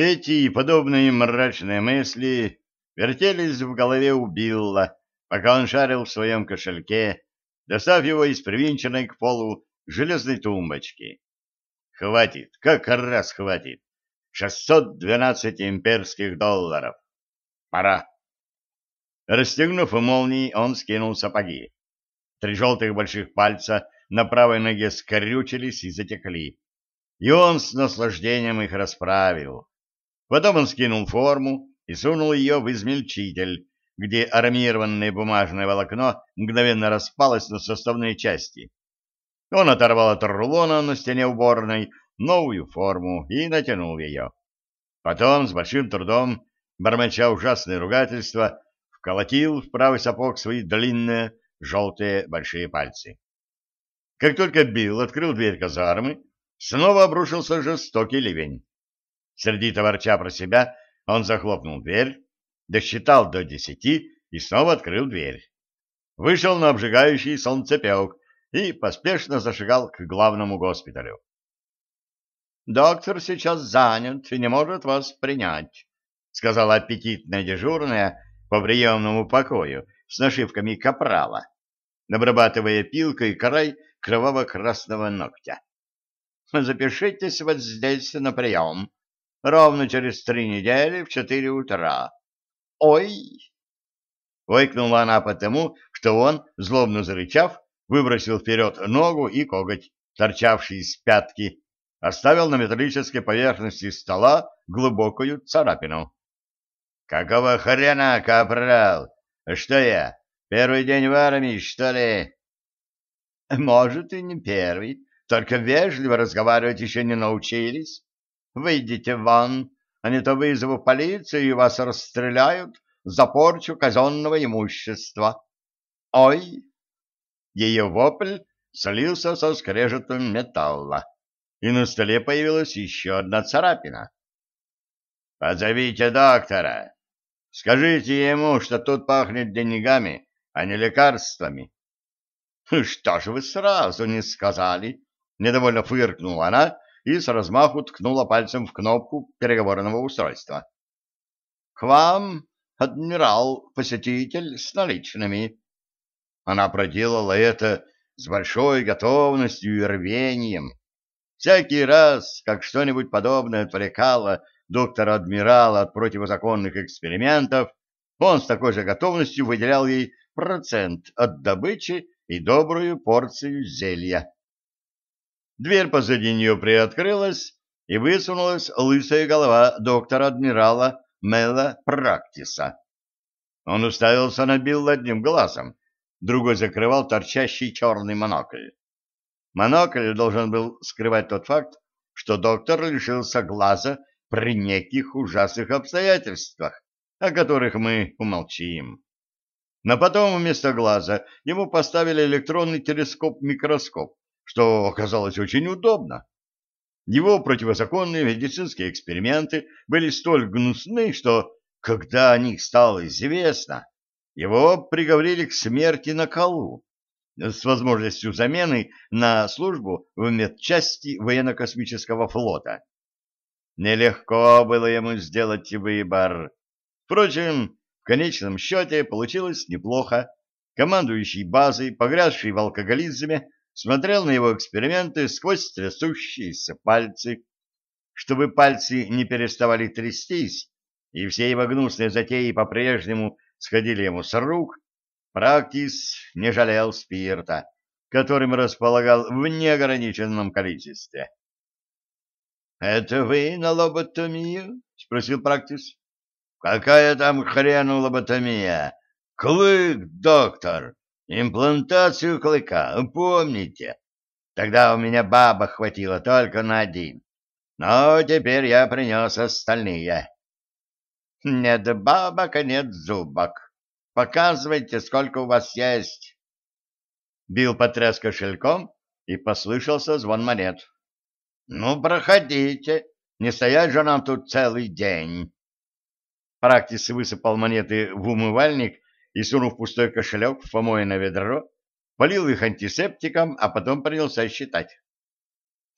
Эти и подобные мрачные мысли вертелись в голове у Билла, пока он шарил в своем кошельке, достав его из привинченной к полу железной тумбочки. Хватит, как раз хватит. 612 имперских долларов. Пора. Расстегнув молнии, он скинул сапоги. Три желтых больших пальца на правой ноге скорючились и затекли. И он с наслаждением их расправил. Потом он скинул форму и сунул ее в измельчитель, где армированное бумажное волокно мгновенно распалось на составные части. Он оторвал от рулона на стене уборной новую форму и натянул ее. Потом, с большим трудом, бормоча ужасное ругательство, вколотил в правый сапог свои длинные желтые большие пальцы. Как только Билл открыл дверь казармы, снова обрушился жестокий ливень. Сердито ворча про себя, он захлопнул дверь, досчитал до десяти и снова открыл дверь. Вышел на обжигающий солнцепек и поспешно зашагал к главному госпиталю. «Доктор сейчас занят и не может вас принять», — сказала аппетитная дежурная по приемному покою с нашивками капрала, обрабатывая пилкой край кроваво-красного ногтя. «Запишитесь вот здесь на прием ровно через три недели в четыре утра. Ой! Ойкнула она потому, что он, злобно зарычав, выбросил вперед ногу и коготь, торчавший из пятки, оставил на металлической поверхности стола глубокую царапину. — Какого хрена, капрал? Что я, первый день в армии, что ли? — Может, и не первый, только вежливо разговаривать еще не научились. Выйдите вон, а не то вызову полицию и вас расстреляют за порчу казенного имущества. Ой! Ее вопль слился со скрежетом металла, и на столе появилась еще одна царапина. «Позовите доктора! Скажите ему, что тут пахнет деньгами, а не лекарствами». «Что ж вы сразу не сказали?» — недовольно фыркнула она и с размаху ткнула пальцем в кнопку переговорного устройства. — К вам, адмирал-посетитель с наличными. Она проделала это с большой готовностью и рвением. Всякий раз, как что-нибудь подобное отвлекало доктора-адмирала от противозаконных экспериментов, он с такой же готовностью выделял ей процент от добычи и добрую порцию зелья. Дверь позади нее приоткрылась, и высунулась лысая голова доктора-адмирала Мела Практиса. Он уставился на Билла одним глазом, другой закрывал торчащий черный монокль. Монокль должен был скрывать тот факт, что доктор лишился глаза при неких ужасных обстоятельствах, о которых мы умолчим. Но потом вместо глаза ему поставили электронный телескоп-микроскоп, что оказалось очень удобно. Его противозаконные медицинские эксперименты были столь гнусны, что, когда о них стало известно, его приговорили к смерти на колу с возможностью замены на службу в медчасти военно-космического флота. Нелегко было ему сделать выбор. Впрочем, в конечном счете получилось неплохо. Командующий базой, погрязший в алкоголизме, смотрел на его эксперименты сквозь трясущиеся пальцы. Чтобы пальцы не переставали трястись, и все его гнусные затеи по-прежнему сходили ему с рук, Практис не жалел спирта, которым располагал в неограниченном количестве. — Это вы на лоботомию? — спросил Практис. — Какая там хрену лоботомия? Клык, доктор! Имплантацию клыка, помните? Тогда у меня баба хватило только на один. Но теперь я принес остальные. Нет бабок, нет зубок. Показывайте, сколько у вас есть. Бил потряс кошельком, и послышался звон монет. Ну, проходите, не стоять же нам тут целый день. Практис высыпал монеты в умывальник и, сунув пустой кошелек в помойное ведро, полил их антисептиком, а потом принялся считать.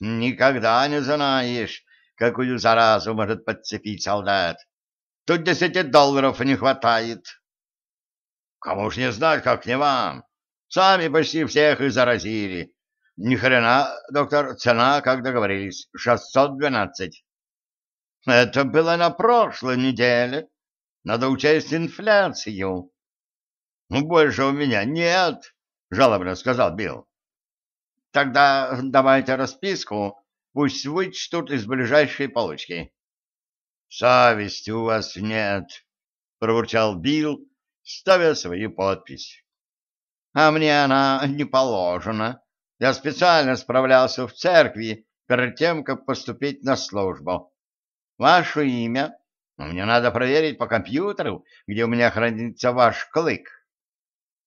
«Никогда не знаешь, какую заразу может подцепить солдат. Тут десяти долларов не хватает. Кому ж не знать, как не вам. Сами почти всех и заразили. Ни хрена, доктор, цена, как договорились, шестьсот двенадцать. Это было на прошлой неделе. Надо учесть инфляцию. Ну, больше у меня нет, жалобно сказал Билл. Тогда давайте расписку, пусть вычтут из ближайшей полочки. Совести у вас нет, проворчал Билл, ставя свою подпись. А мне она не положена. Я специально справлялся в церкви перед тем, как поступить на службу. Ваше имя? Мне надо проверить по компьютеру, где у меня хранится ваш клык.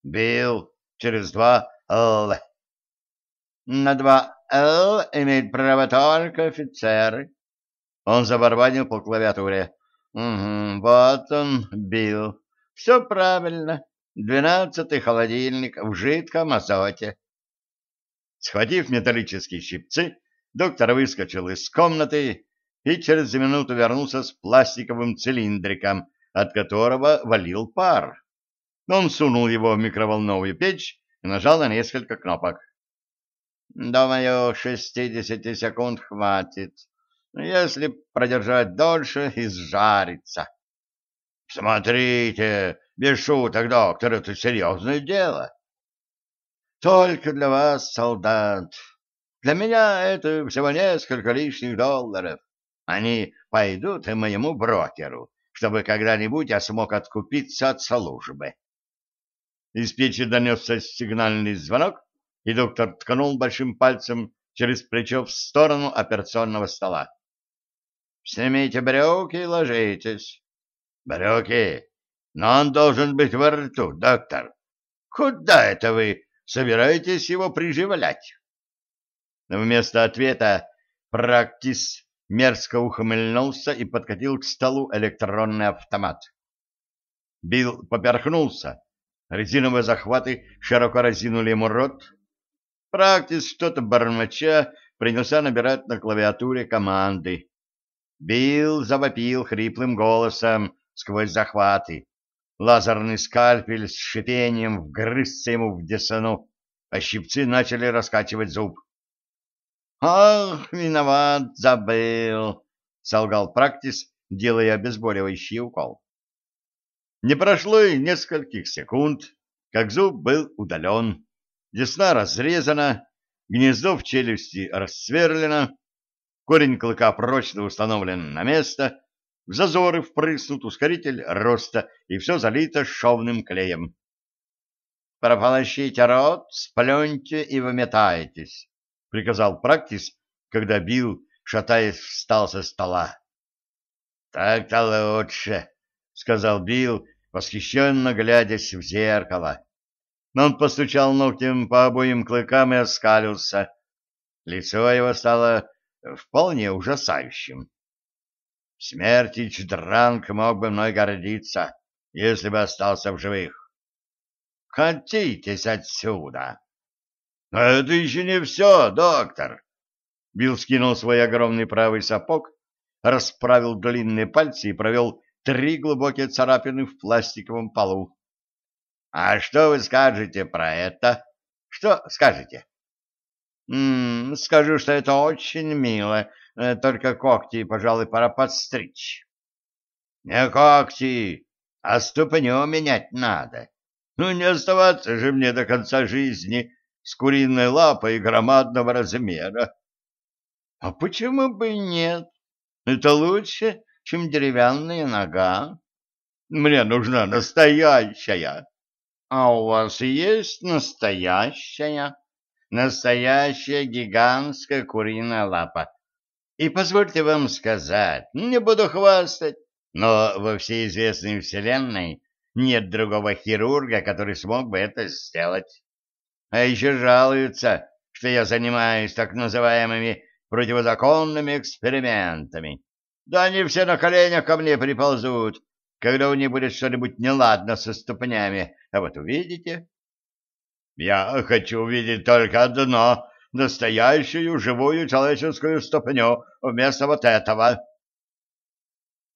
Билл через два Л. На два Л имеет право только офицеры. Он забарбанил по клавиатуре. Угу, вот он, Билл. Все правильно. Двенадцатый холодильник в жидком азоте. Схватив металлические щипцы, доктор выскочил из комнаты и через минуту вернулся с пластиковым цилиндриком, от которого валил пар. Он сунул его в микроволновую печь и нажал на несколько кнопок. «Думаю, шестидесяти секунд хватит. Если продержать дольше, изжарится». «Смотрите, без шуток, доктор, это серьезное дело». «Только для вас, солдат. Для меня это всего несколько лишних долларов. Они пойдут и моему брокеру, чтобы когда-нибудь я смог откупиться от службы. Из печи донесся сигнальный звонок, и доктор ткнул большим пальцем через плечо в сторону операционного стола. «Снимите брюки и ложитесь». «Брюки? Но он должен быть во рту, доктор. Куда это вы собираетесь его приживлять?» Вместо ответа Практис мерзко ухмыльнулся и подкатил к столу электронный автомат. Билл поперхнулся. Резиновые захваты широко разинули ему рот. Практис что-то бормоча принялся набирать на клавиатуре команды. Билл завопил хриплым голосом сквозь захваты. Лазерный скальпель с шипением вгрызся ему в десану, а щипцы начали раскачивать зуб. «Ах, виноват, забыл!» — солгал Практис, делая обезболивающий укол. Не прошло и нескольких секунд, как зуб был удален, десна разрезана, гнездо в челюсти рассверлено, корень клыка прочно установлен на место, в зазоры впрыснут ускоритель роста, и все залито шовным клеем. «Прополощите рот, сплюньте и выметайтесь», — приказал Практис, когда Билл, шатаясь, встал со стола. — Так-то лучше, — сказал Билл, восхищенно глядясь в зеркало. Он постучал ногтем по обоим клыкам и оскалился. Лицо его стало вполне ужасающим. Смертич Дранг мог бы мной гордиться, если бы остался в живых. «Катитесь отсюда!» — Это еще не все, доктор. Билл скинул свой огромный правый сапог, расправил длинные пальцы и провел три глубокие царапины в пластиковом полу. — А что вы скажете про это? Что скажете? — Скажу, что это очень мило, э, только когти, пожалуй, пора подстричь. — Не когти, а ступню менять надо. Ну, не оставаться же мне до конца жизни с куриной лапой громадного размера. А почему бы и нет? Это лучше, чем деревянная нога. Мне нужна настоящая. А у вас есть настоящая? Настоящая гигантская куриная лапа. И позвольте вам сказать, не буду хвастать, но во всей известной вселенной нет другого хирурга, который смог бы это сделать. А еще жалуются, что я занимаюсь так называемыми противозаконными экспериментами. Да они все на коленях ко мне приползут, когда у них будет что-нибудь неладно со ступнями. А вот увидите. Я хочу увидеть только одно настоящую живую человеческую ступню вместо вот этого.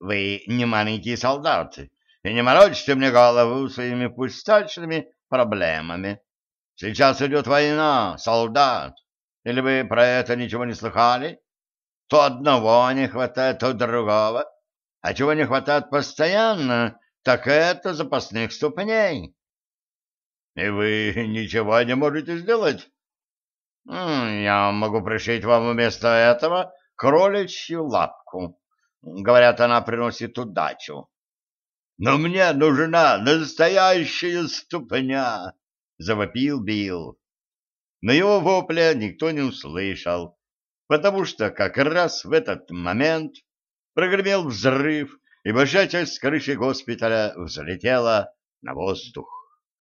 Вы не маленькие солдаты, и не морочьте мне голову своими пустячными проблемами. Сейчас идет война, солдат. Или вы про это ничего не слыхали? То одного не хватает, то другого. А чего не хватает постоянно, так это запасных ступней. И вы ничего не можете сделать? Я могу пришить вам вместо этого кроличью лапку. Говорят, она приносит удачу. Но мне нужна настоящая ступня, завопил Билл. Но его вопля никто не услышал, потому что как раз в этот момент прогремел взрыв, и большая часть крыши госпиталя взлетела на воздух.